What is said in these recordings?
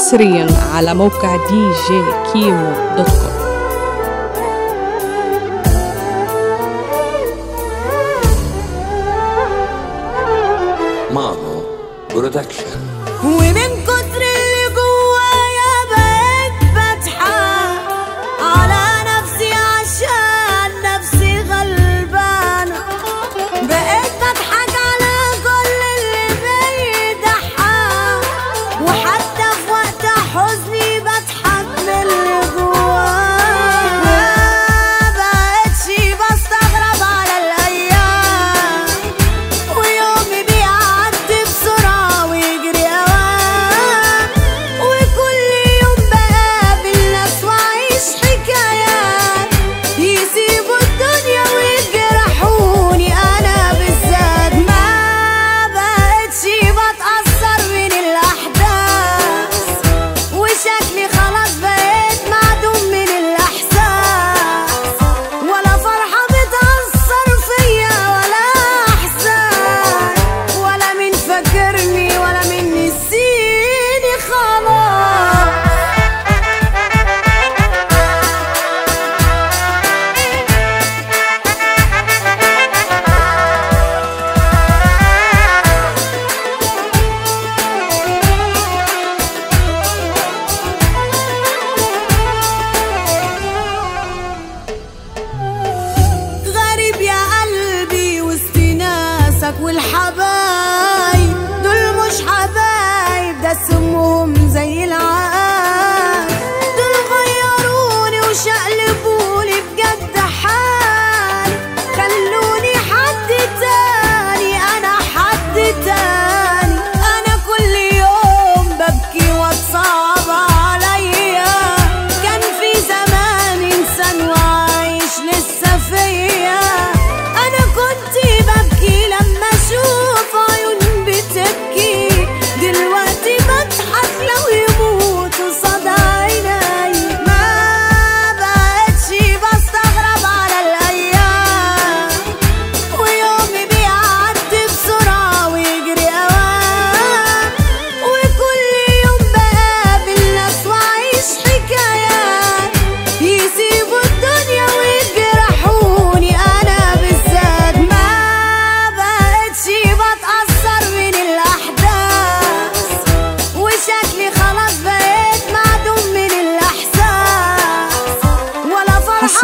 حصريا على موقع دي جي كيمو دوت كوم. ماما برودكشن والحرب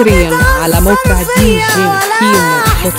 مصريا على موقع دي جي كيمو